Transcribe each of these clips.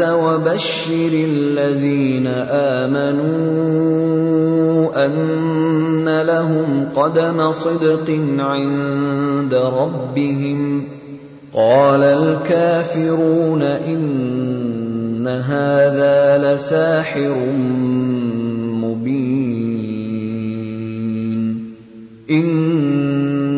وبشر الذين آمنوا أن لهم قدم صدق عند ربهم. قال الكافرون إن هذا لساحر مبين.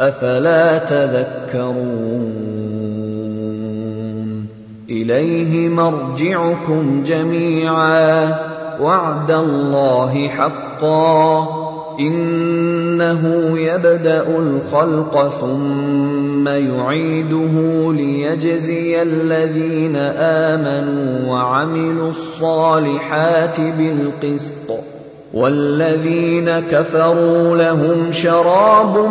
أفلا تذكرون؟ إليه مرجعكم جميعا. وعد الله حقا. إنه يبدأ الخلق ثم يعيده ليجزي الذين آمنوا وعملوا الصالحات بالقسط. والذين كفروا لهم شراب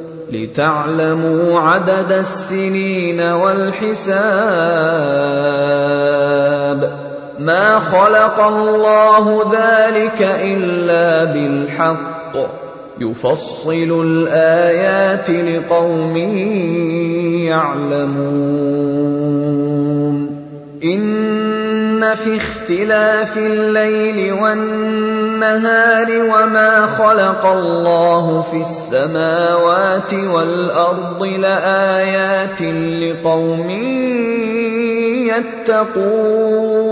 لتعلموا عدد السنين والحساب. ما خلق الله ذلك إلا بالحق. يفصل الآيات لقوم يعلمون. إن في اختلاف الليل والنهار وما خلق الله في السماوات والأرض لآيات لقوم يتقون.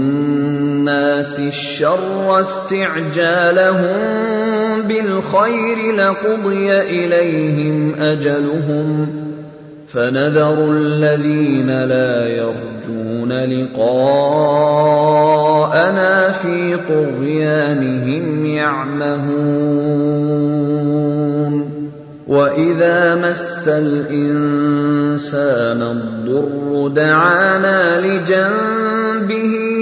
الشر استعجالهم بالخير لقضي إليهم أجلهم فنذر الذين لا يرجون لقاءنا في طغيانهم يعمهون وإذا مس الإنسان الضر دعانا لجنبه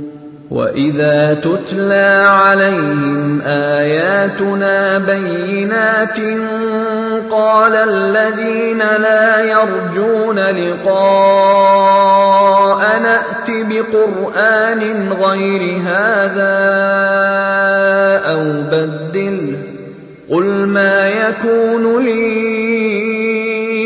واذا تتلى عليهم اياتنا بينات قال الذين لا يرجون لقاء نات بقران غير هذا أو بدله قل ما يكون لي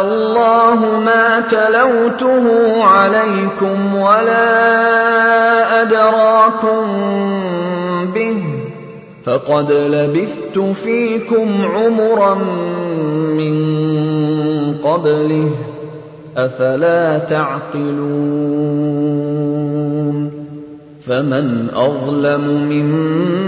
الله ما تلوته عليكم ولا أدراكم به فقد لبثت فيكم عمرا من قبله أفلا تعقلون فمن أظلم ممن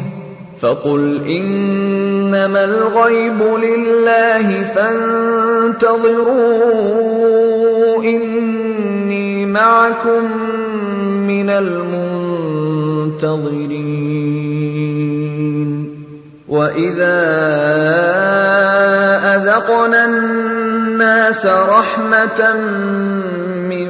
فقل إنما الغيب لله فانتظروا إني معكم من المنتظرين. وإذا أذقنا الناس رحمة من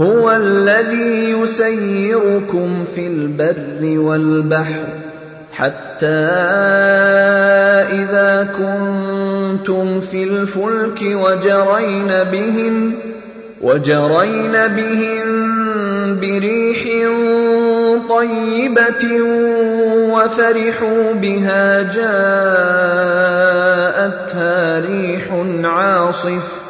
هو الذي يسيركم في البر والبحر حتى إذا كنتم في الفلك وجرين بهم وجرين بهم بريح طيبة وفرحوا بها جاءتها ريح عاصف.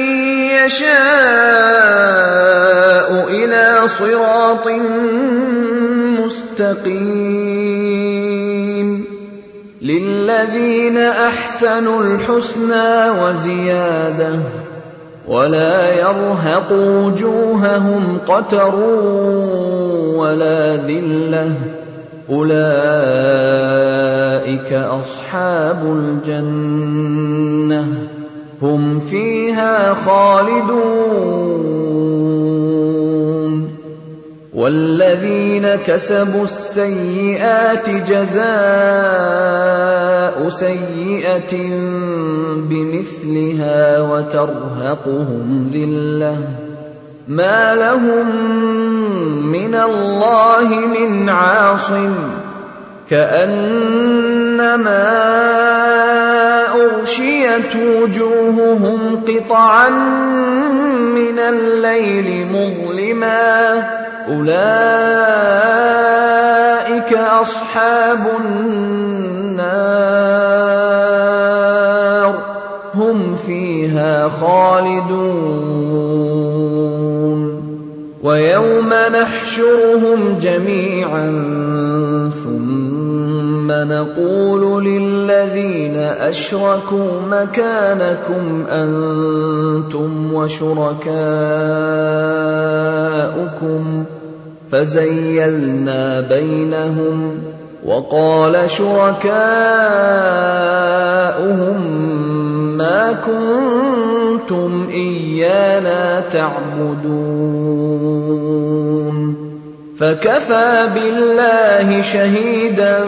يشاء إلى صراط مستقيم. للذين أحسنوا الحسنى وزيادة ولا يرهق وجوههم قتر ولا ذلة. أولئك أصحاب الجنة. هم فيها خالدون. والذين كسبوا السيئات جزاء سيئة بمثلها وترهقهم ذلة. ما لهم من الله من عاصم. كأنما اغشيت وجوههم قطعا من الليل مظلما. أولئك أصحاب النار. هم فيها خالدون. ويوم نحشرهم جميعا ثم نقول للذين أشركوا مكانكم أنتم وشركاؤكم فزيلنا بينهم وقال شركاؤهم ما كنتم إيانا تعبدون فكفى بالله شهيدا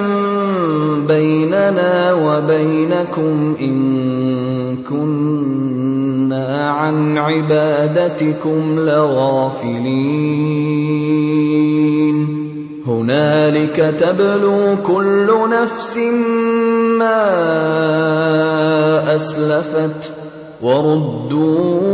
بيننا وبينكم إن كنا عن عبادتكم لغافلين. هنالك تبلو كل نفس ما أسلفت وردوا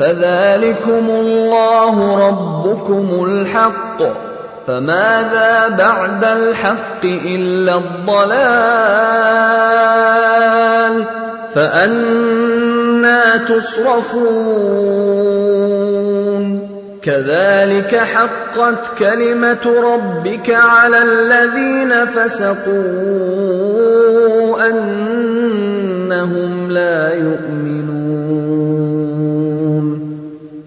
فذلكم الله ربكم الحق. فماذا بعد الحق إلا الضلال؟ فأنا تصرفون. كذلك حقت كلمة ربك على الذين فسقوا أنهم لا يؤمنون.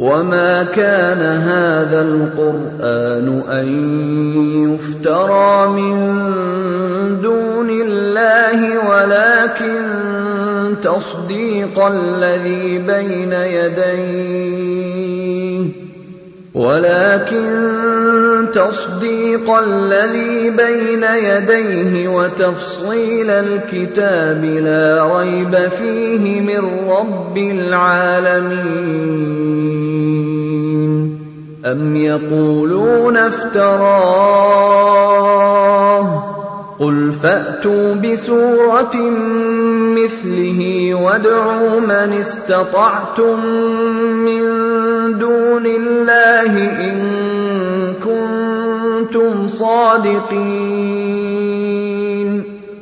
وما كان هذا القران ان يفترى من دون الله ولكن تصديق الذي بين يديه ولكن تصديق الذي بين يديه وتفصيل الكتاب لا ريب فيه من رب العالمين ام يقولون افتراه قل فاتوا بسوره مثله وادعوا من استطعتم من دون الله ان كنتم صادقين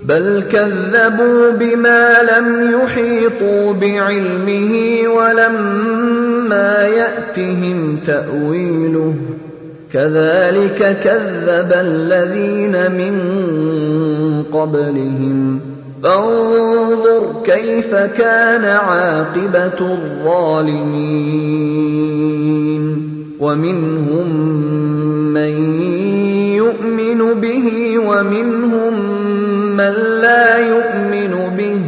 بل كذبوا بما لم يحيطوا بعلمه ولما ياتهم تاويله كذلك كذب الذين من قبلهم فانظر كيف كان عاقبه الظالمين ومنهم من يؤمن به ومنهم من لا يؤمن به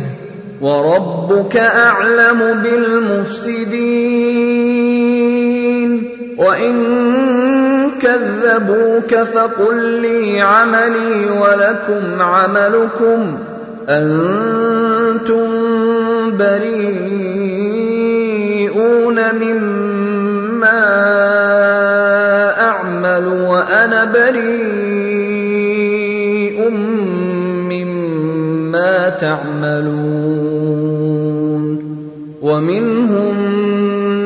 وربك اعلم بالمفسدين وان كذبوك فقل لي عملي ولكم عملكم أنتم بريئون مما اعمل وأنا بريء تعملون ومنهم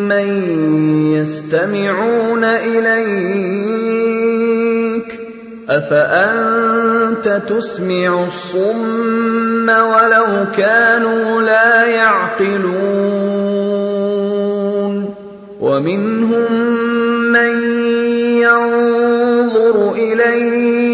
من يستمعون إليك أفأنت تسمع الصم ولو كانوا لا يعقلون ومنهم من ينظر إليك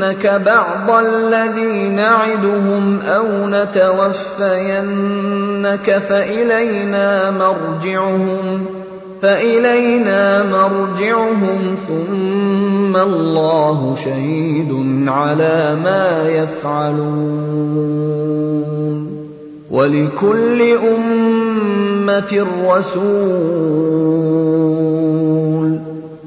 نرينك بعض الذي نعدهم أو نتوفينك فالينا مرجعهم فإلينا مرجعهم ثم الله شهيد على ما يفعلون ولكل أمة رسول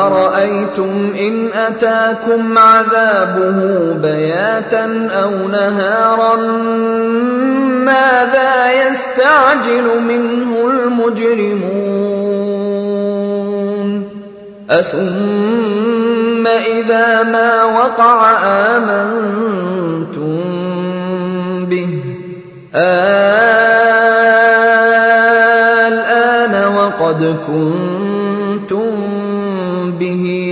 قل ارايتم ان اتاكم عذابه بياتا أو نهارا؟ ماذا يستعجل منه المجرمون؟ أثم إذا ما وقع آمنتم به. الآن وقد كنتم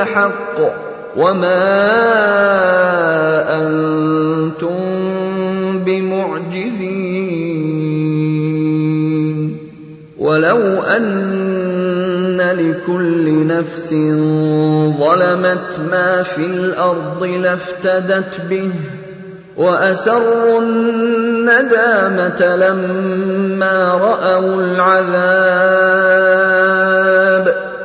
لحق وما أنتم بمعجزين ولو أن لكل نفس ظلمت ما في الأرض لافتدت به وأسروا الندامة لما رأوا العذاب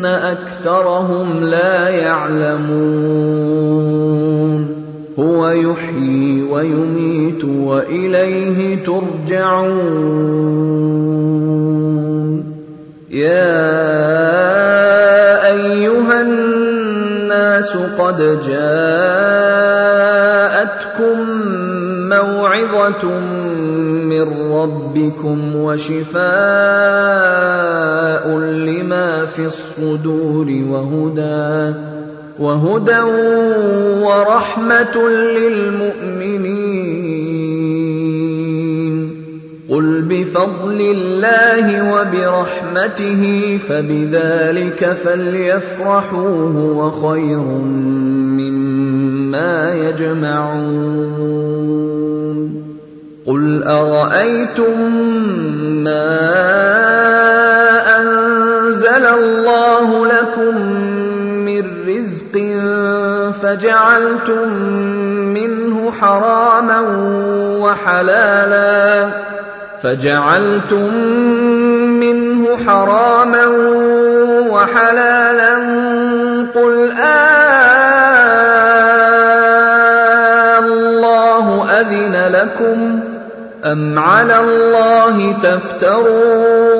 ولكن اكثرهم لا يعلمون هو يحيي ويميت واليه ترجعون يا ايها الناس قد جاءتكم موعظه من ربكم وشفاء في الصدور وهدى وهدى ورحمة للمؤمنين. قل بفضل الله وبرحمته فبذلك فليفرحوا هو خير مما يجمعون. قل أرأيتم ما انزل الله لكم من رزق فجعلتم منه حراما وحلالا. فجعلتم منه حراما وحلالا. قل آلله أذن لكم أم على الله تفترون.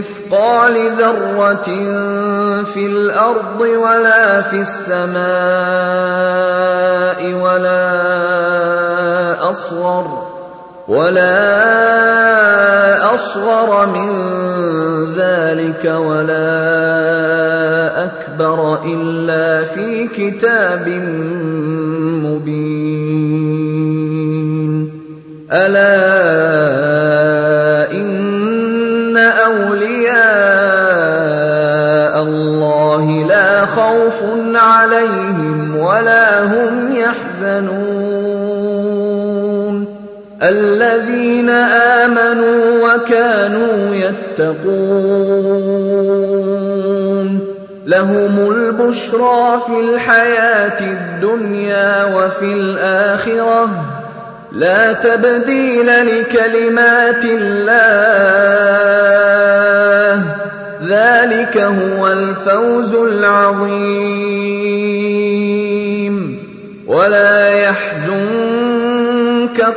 مثقال ذرة في الأرض ولا في السماء ولا أصغر ولا أصغر من ذلك ولا أكبر إلا في كتاب مبين. ألا يحزنون. الذين آمنوا وكانوا يتقون. لهم البشرى في الحياة الدنيا وفي الآخرة. لا تبديل لكلمات الله. ذلك هو الفوز العظيم. ولا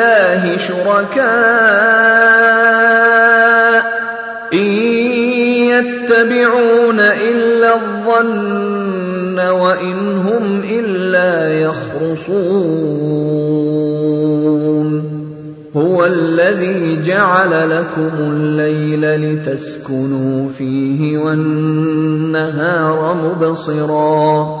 الله شركاء. إن يتبعون إلا الظن وإن هم إلا يخرصون. هو الذي جعل لكم الليل لتسكنوا فيه والنهار مبصرا.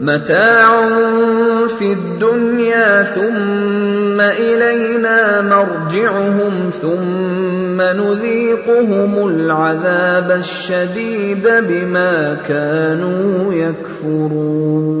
متاع في الدنيا ثم إلينا مرجعهم ثم نذيقهم العذاب الشديد بما كانوا يكفرون.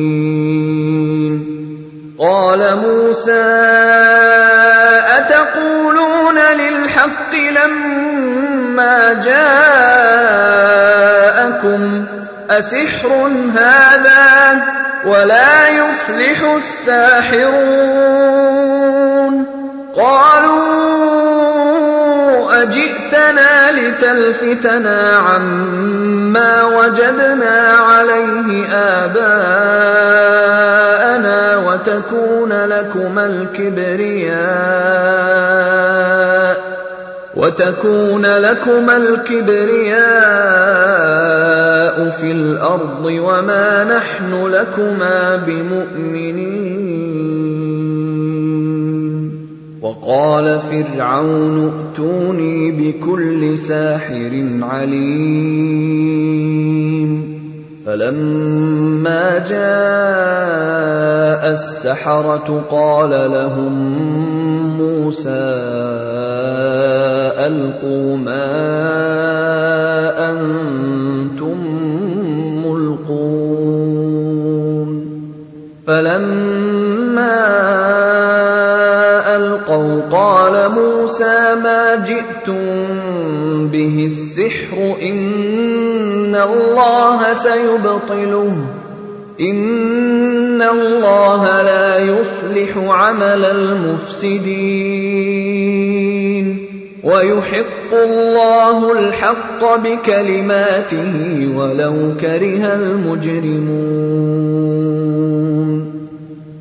قال موسى اتقولون للحق لما جاءكم اسحر هذا ولا يفلح الساحرون قالوا اجئتنا لتلفتنا عما وجدنا عليه اباءنا وتكون لكما الكبرياء وتكون لكما الكبرياء في الأرض وما نحن لكما بمؤمنين. وقال فرعون ائتوني بكل ساحر عليم. فلما جاء السحرة قال لهم موسى ألقوا ما أنتم ملقون فلما ألقوا قال موسى ما جئتم به السحر إن الله سيبطله الله لا يفلح عمل المفسدين ويحق الله الحق بكلماته ولو كره المجرمون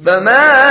فما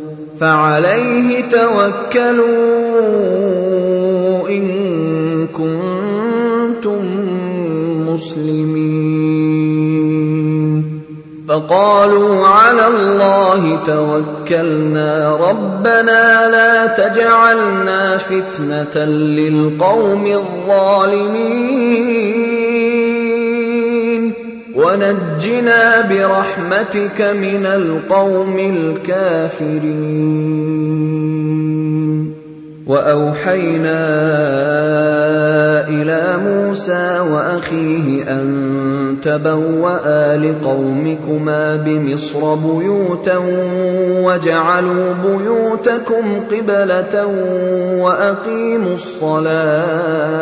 فعليه توكلوا إن كنتم مسلمين. فقالوا على الله توكلنا. ربنا لا تجعلنا فتنة للقوم الظالمين. ونجنا برحمتك من القوم الكافرين. وأوحينا إلى موسى وأخيه أن تبوأ لقومكما بمصر بيوتا واجعلوا بيوتكم قبلة وأقيموا الصلاة.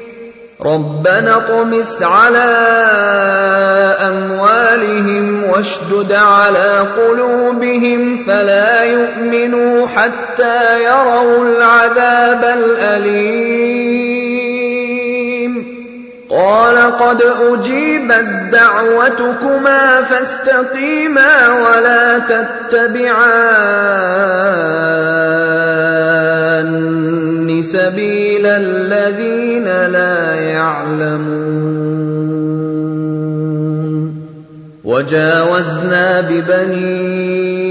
ربنا اطمس على أموالهم واشدد على قلوبهم فلا يؤمنوا حتى يروا العذاب الأليم. قال قد أجيبت دعوتكما فاستقيما ولا تتبعان سبيل الذين لا يعلمون. وجاوزنا ببني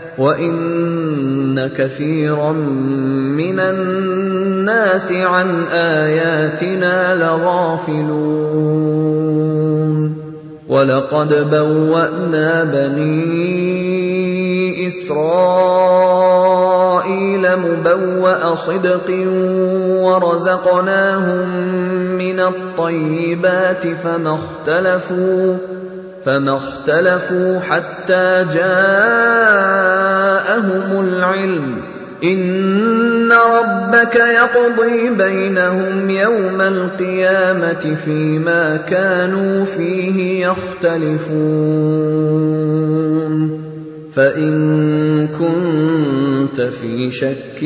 وان كثيرا من الناس عن اياتنا لغافلون ولقد بوانا بني اسرائيل مبوا صدق ورزقناهم من الطيبات فما اختلفوا فما اختلفوا حتى جاءهم العلم. إن ربك يقضي بينهم يوم القيامة فيما كانوا فيه يختلفون. فإن كنت في شك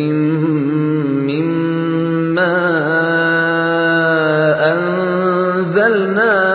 مما انزلنا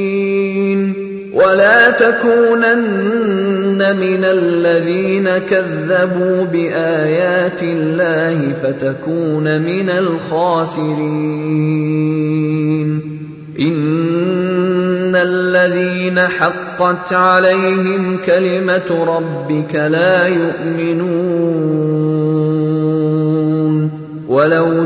ولا تكونن من الذين كذبوا بآيات الله فتكون من الخاسرين. إن الذين حقت عليهم كلمة ربك لا يؤمنون. ولو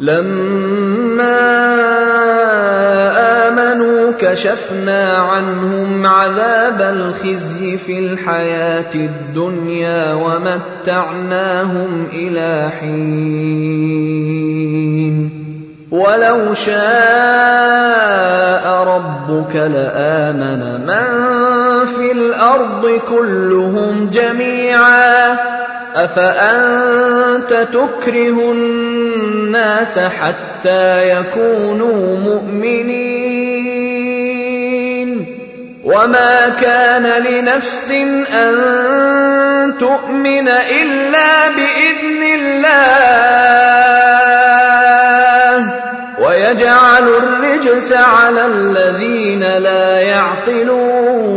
لما آمنوا كشفنا عنهم عذاب الخزي في الحياة الدنيا ومتعناهم إلى حين. ولو شاء ربك لآمن من في الأرض كلهم جميعا. أفأنت تكره الناس حتى يكونوا مؤمنين؟ وما كان لنفس أن تؤمن إلا بإذن الله. ويجعل الرجس على الذين لا يعقلون.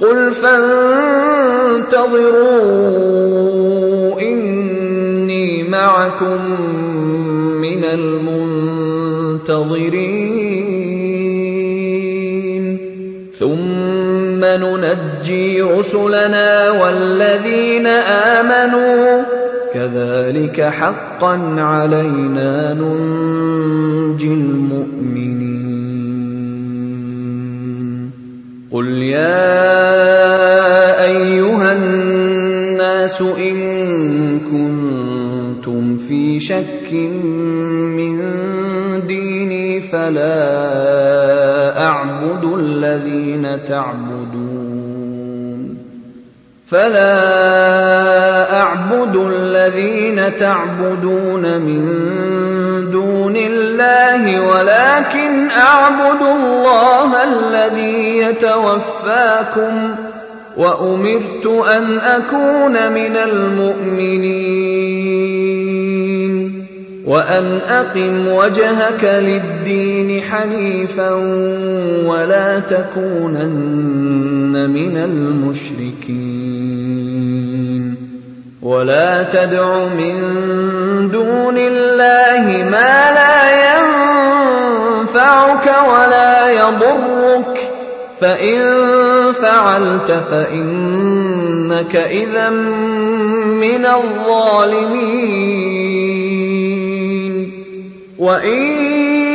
قل فانتظروا اني معكم من المنتظرين ثم ننجي رسلنا والذين امنوا كذلك حقا علينا ننجي المؤمنين قل يا ايها الناس ان كنتم في شك من ديني فلا اعبد الذين تعبدون فلا اعبد الذين تعبدون من دون الله ولكن اعبد الله الذي يتوفاكم وامرت ان اكون من المؤمنين وان اقم وجهك للدين حنيفا ولا تكونن من المشركين ولا تدع من دون الله ما لا ينفعك ولا يضرك فان فعلت فانك اذا من الظالمين وان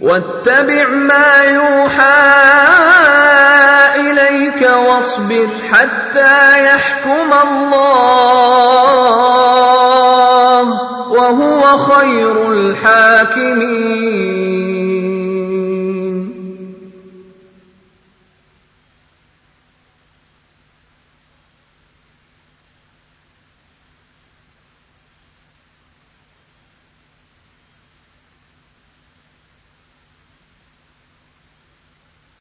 واتبع ما يوحى إليك واصبر حتى يحكم الله وهو خير الحاكمين.